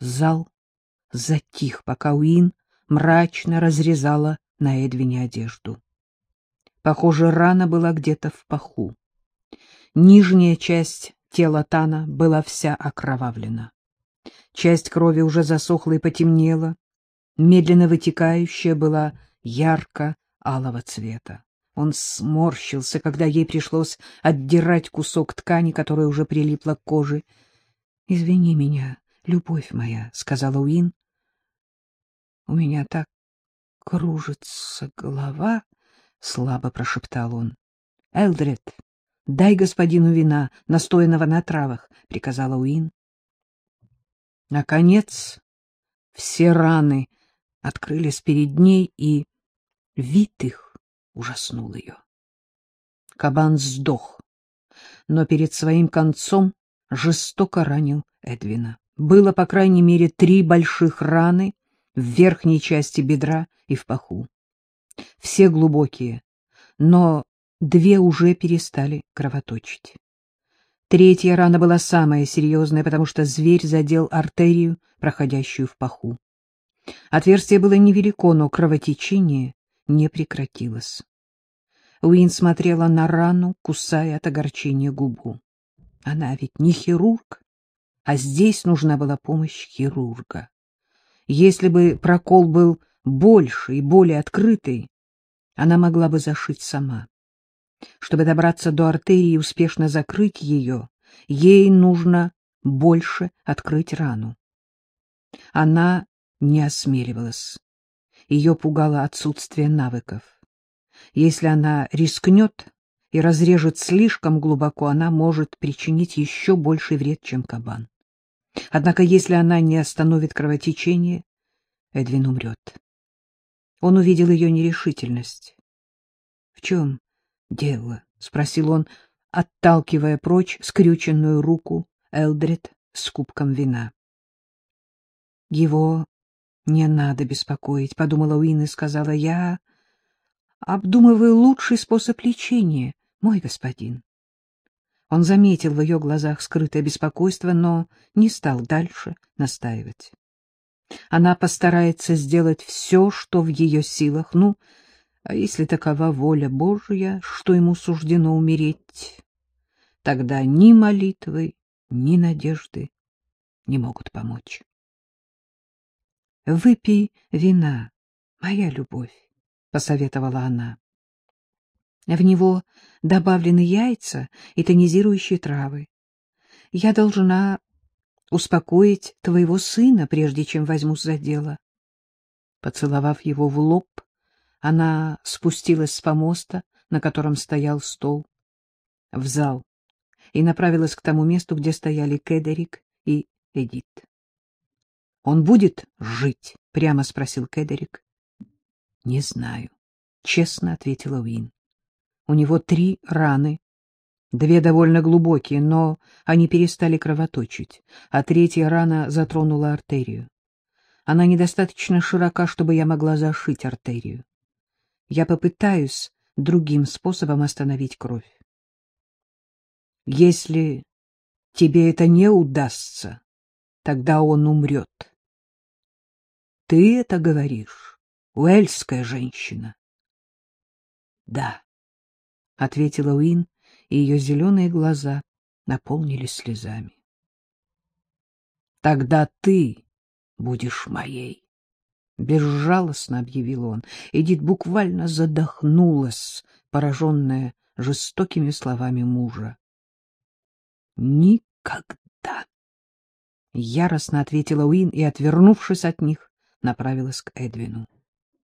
Зал затих, пока Уин мрачно разрезала на Эдвине одежду. Похоже, рана была где-то в паху. Нижняя часть тела Тана была вся окровавлена. Часть крови уже засохла и потемнела, медленно вытекающая была ярко-алого цвета. Он сморщился, когда ей пришлось отдирать кусок ткани, которая уже прилипла к коже. — Извини меня, любовь моя, — сказала Уин. — У меня так кружится голова, — слабо прошептал он. — Элдред, дай господину вина, настоянного на травах, — приказала Уин. Наконец все раны открылись перед ней, и вид их ужаснул ее. Кабан сдох, но перед своим концом жестоко ранил Эдвина. Было, по крайней мере, три больших раны в верхней части бедра и в паху. Все глубокие, но две уже перестали кровоточить. Третья рана была самая серьезная, потому что зверь задел артерию, проходящую в паху. Отверстие было невелико, но кровотечение не прекратилось. Уин смотрела на рану, кусая от огорчения губу. Она ведь не хирург, а здесь нужна была помощь хирурга. Если бы прокол был больше и более открытый, она могла бы зашить сама. Чтобы добраться до артерии и успешно закрыть ее, ей нужно больше открыть рану. Она не осмеливалась. Ее пугало отсутствие навыков. Если она рискнет и разрежет слишком глубоко, она может причинить еще больший вред, чем кабан. Однако если она не остановит кровотечение, Эдвин умрет. Он увидел ее нерешительность. — В чем дело? — спросил он, отталкивая прочь скрюченную руку Элдрид с кубком вина. — Его не надо беспокоить, — подумала Уин и сказала, — я обдумываю лучший способ лечения, мой господин. Он заметил в ее глазах скрытое беспокойство, но не стал дальше настаивать. Она постарается сделать все, что в ее силах. Ну, а если такова воля Божья, что ему суждено умереть, тогда ни молитвы, ни надежды не могут помочь. «Выпей вина, моя любовь», — посоветовала она. В него добавлены яйца и тонизирующие травы. Я должна успокоить твоего сына, прежде чем возьмусь за дело. Поцеловав его в лоб, она спустилась с помоста, на котором стоял стол, в зал и направилась к тому месту, где стояли Кедерик и Эдит. — Он будет жить? — прямо спросил Кедерик. — Не знаю, — честно ответила Уин. У него три раны, две довольно глубокие, но они перестали кровоточить, а третья рана затронула артерию. Она недостаточно широка, чтобы я могла зашить артерию. Я попытаюсь другим способом остановить кровь. Если тебе это не удастся, тогда он умрет. Ты это говоришь, уэльская женщина? Да. — ответила Уин, и ее зеленые глаза наполнились слезами. — Тогда ты будешь моей, — безжалостно объявил он. Эдит буквально задохнулась, пораженная жестокими словами мужа. — Никогда! — яростно ответила Уин и, отвернувшись от них, направилась к Эдвину.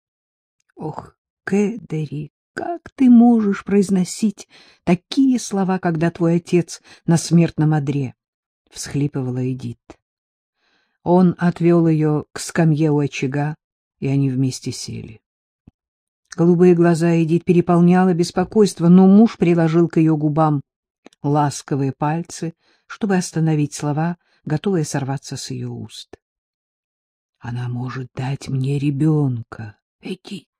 — Ох, Кэдерик! Как ты можешь произносить такие слова, когда твой отец на смертном одре? — всхлипывала Эдит. Он отвел ее к скамье у очага, и они вместе сели. Голубые глаза Эдит переполняло беспокойство, но муж приложил к ее губам ласковые пальцы, чтобы остановить слова, готовые сорваться с ее уст. — Она может дать мне ребенка, Эдит. —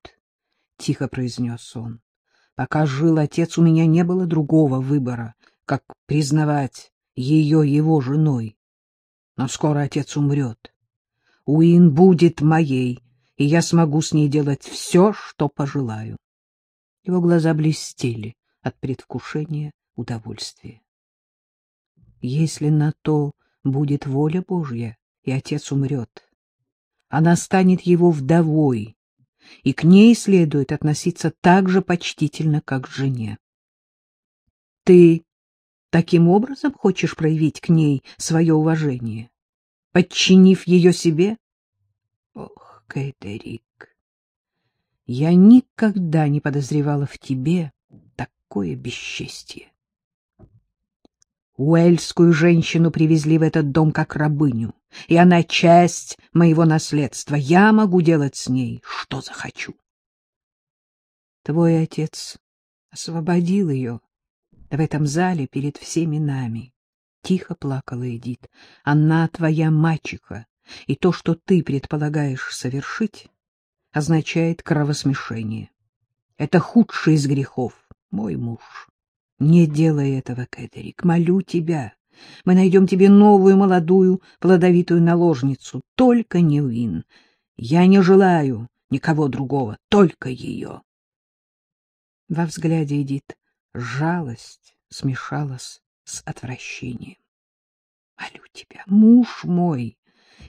тихо произнес он. — Пока жил отец, у меня не было другого выбора, как признавать ее его женой. Но скоро отец умрет, Уин будет моей, и я смогу с ней делать все, что пожелаю. Его глаза блестели от предвкушения удовольствия. Если на то будет воля Божья, и отец умрет, она станет его вдовой, и к ней следует относиться так же почтительно, как к жене. Ты таким образом хочешь проявить к ней свое уважение, подчинив ее себе? Ох, Кейтерик, я никогда не подозревала в тебе такое бесчестье. Уэльскую женщину привезли в этот дом как рабыню, и она часть моего наследства. Я могу делать с ней, что захочу. Твой отец освободил ее в этом зале перед всеми нами. Тихо плакала Эдит. Она твоя мачеха, и то, что ты предполагаешь совершить, означает кровосмешение. Это худший из грехов, мой муж. Не делай этого, Кэтерик, молю тебя. Мы найдем тебе новую молодую плодовитую наложницу, только не Уин. Я не желаю никого другого, только ее. Во взгляде Эдит жалость смешалась с отвращением. Молю тебя, муж мой,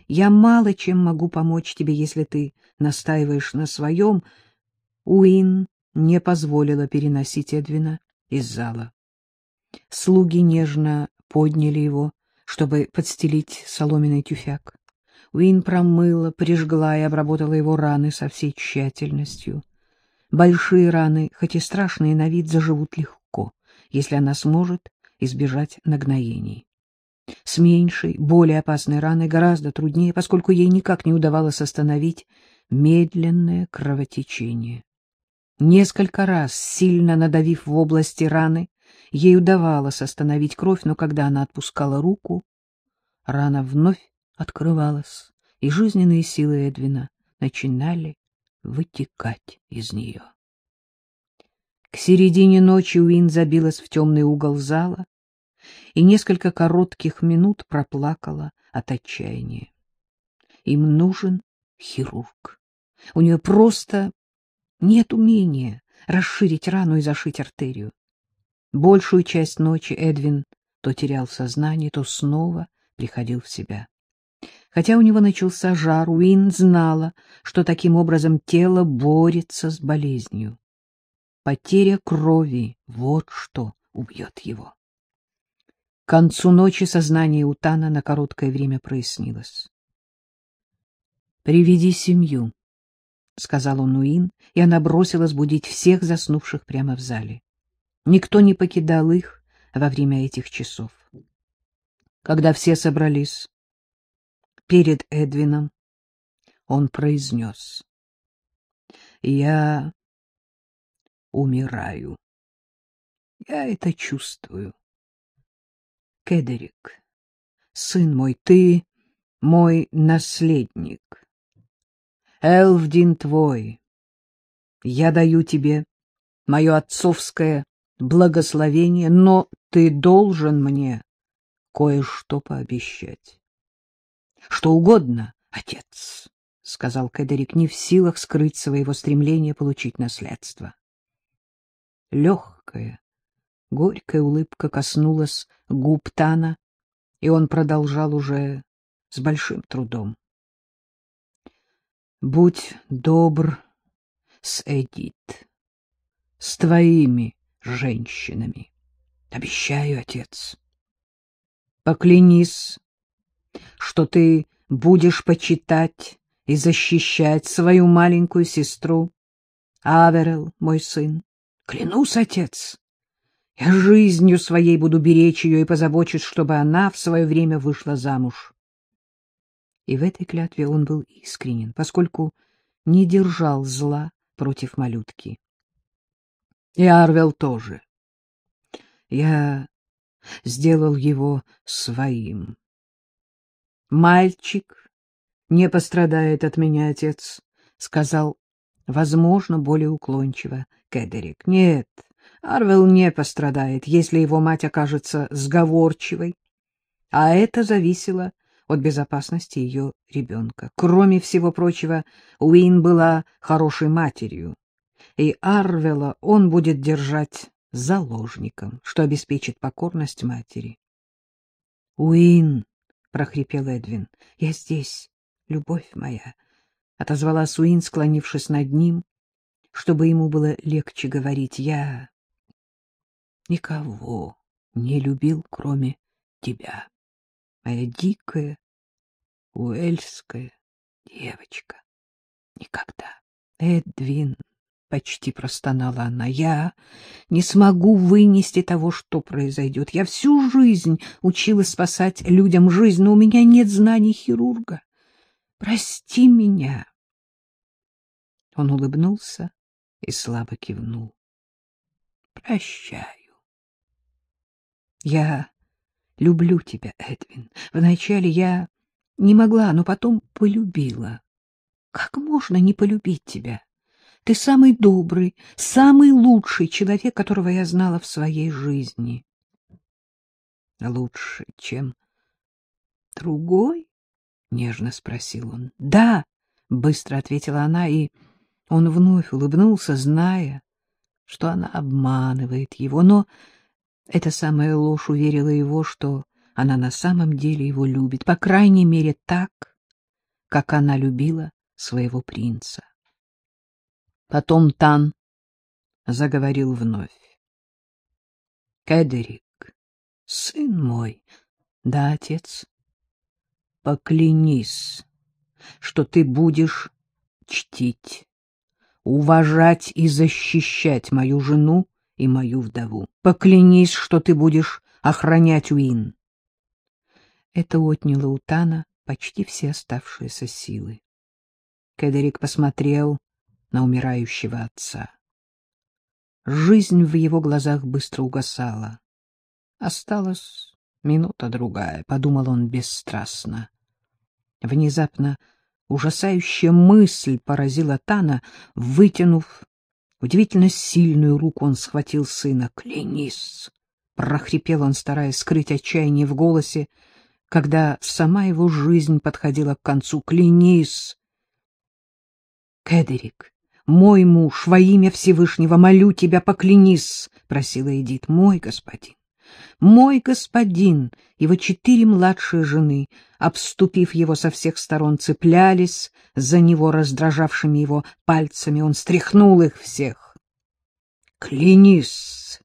я мало чем могу помочь тебе, если ты настаиваешь на своем. Уин не позволила переносить Эдвина из зала. Слуги нежно подняли его, чтобы подстелить соломенный тюфяк. Уин промыла, прижгла и обработала его раны со всей тщательностью. Большие раны, хоть и страшные на вид, заживут легко, если она сможет избежать нагноений. С меньшей, более опасной раной гораздо труднее, поскольку ей никак не удавалось остановить медленное кровотечение. Несколько раз, сильно надавив в области раны, ей удавалось остановить кровь, но когда она отпускала руку, рана вновь открывалась, и жизненные силы Эдвина начинали вытекать из нее. К середине ночи Уин забилась в темный угол зала и несколько коротких минут проплакала от отчаяния. Им нужен хирург. У нее просто нет умения расширить рану и зашить артерию. Большую часть ночи Эдвин то терял сознание, то снова приходил в себя. Хотя у него начался жар, Уин знала, что таким образом тело борется с болезнью. Потеря крови — вот что убьет его. К концу ночи сознание Утана на короткое время прояснилось. «Приведи семью», — сказал он Уин, и она бросилась будить всех заснувших прямо в зале. Никто не покидал их во время этих часов. Когда все собрались перед Эдвином, он произнес. «Я умираю. Я это чувствую. Кедерик, сын мой, ты мой наследник. Элвдин твой. Я даю тебе мое отцовское благословение, но ты должен мне кое-что пообещать. — Что угодно, отец, — сказал Кедерик, не в силах скрыть своего стремления получить наследство. Легкая, горькая улыбка коснулась губ Тана, и он продолжал уже с большим трудом. Будь добр с Эдит, с твоими женщинами. Обещаю, отец. Поклянись, что ты будешь почитать и защищать свою маленькую сестру, Аверел, мой сын. Клянусь, отец. Я жизнью своей буду беречь ее и позабочусь, чтобы она в свое время вышла замуж. И в этой клятве он был искренен, поскольку не держал зла против малютки. И Арвел тоже. Я сделал его своим. «Мальчик не пострадает от меня, отец», — сказал, возможно, более уклончиво Кедерик. «Нет, Арвел не пострадает, если его мать окажется сговорчивой, а это зависело от безопасности ее ребенка. Кроме всего прочего, Уин была хорошей матерью, и Арвела он будет держать заложником, что обеспечит покорность матери. — Уин, — прохрипел Эдвин, — я здесь, любовь моя, — отозвалась Уин, склонившись над ним, чтобы ему было легче говорить. — Я никого не любил, кроме тебя, моя дикая уэльская девочка. Никогда. Эдвин, — почти простонала она, — я не смогу вынести того, что произойдет. Я всю жизнь училась спасать людям жизнь, но у меня нет знаний хирурга. Прости меня. Он улыбнулся и слабо кивнул. Прощаю. Я люблю тебя, Эдвин. Вначале я не могла, но потом полюбила. Как можно не полюбить тебя? Ты самый добрый, самый лучший человек, которого я знала в своей жизни. Лучше, чем другой? нежно спросил он. Да, быстро ответила она, и он вновь улыбнулся, зная, что она обманывает его, но эта самая ложь уверила его, что она на самом деле его любит, по крайней мере так, как она любила своего принца. Потом Тан заговорил вновь. — Кедерик, сын мой, да, отец, поклянись, что ты будешь чтить, уважать и защищать мою жену и мою вдову. Поклянись, что ты будешь охранять Уин. Это отняло у Тана почти все оставшиеся силы. Кедерик посмотрел на умирающего отца. Жизнь в его глазах быстро угасала. Осталась минута-другая, — подумал он бесстрастно. Внезапно ужасающая мысль поразила Тана, вытянув удивительно сильную руку, он схватил сына. — Клянись! — прохрипел он, стараясь скрыть отчаяние в голосе, когда сама его жизнь подходила к концу. — Клянись! — Кедерик! мой муж, во имя Всевышнего, молю тебя, поклянись, — просила Эдит, — мой господин. Мой господин, его четыре младшие жены, обступив его со всех сторон, цеплялись за него раздражавшими его пальцами. Он стряхнул их всех. «Клянись!»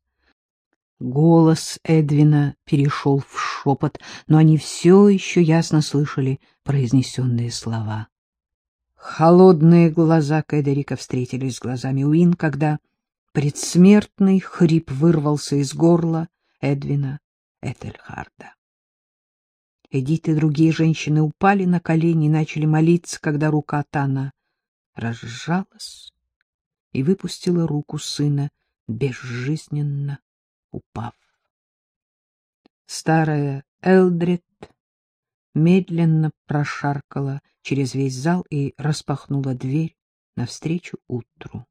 Голос Эдвина перешел в шепот, но они все еще ясно слышали произнесенные слова. Холодные глаза Кэдерика встретились с глазами Уин, когда предсмертный хрип вырвался из горла Эдвина Этельхарда. Эдит и другие женщины упали на колени и начали молиться, когда рука Тана разжалась и выпустила руку сына, безжизненно упав. Старая Элдред медленно прошаркала через весь зал и распахнула дверь навстречу утру.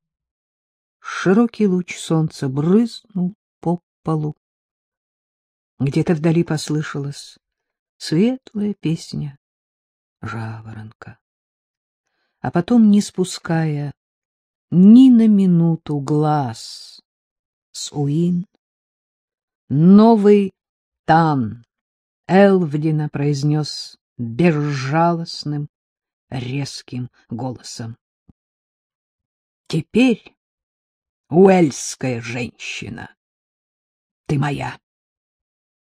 Широкий луч солнца брызнул по полу. Где-то вдали послышалась светлая песня жаворонка. А потом, не спуская ни на минуту глаз с Уин, новый тан Элвдина произнес безжалостным, резким голосом. «Теперь, уэльская женщина, ты моя!»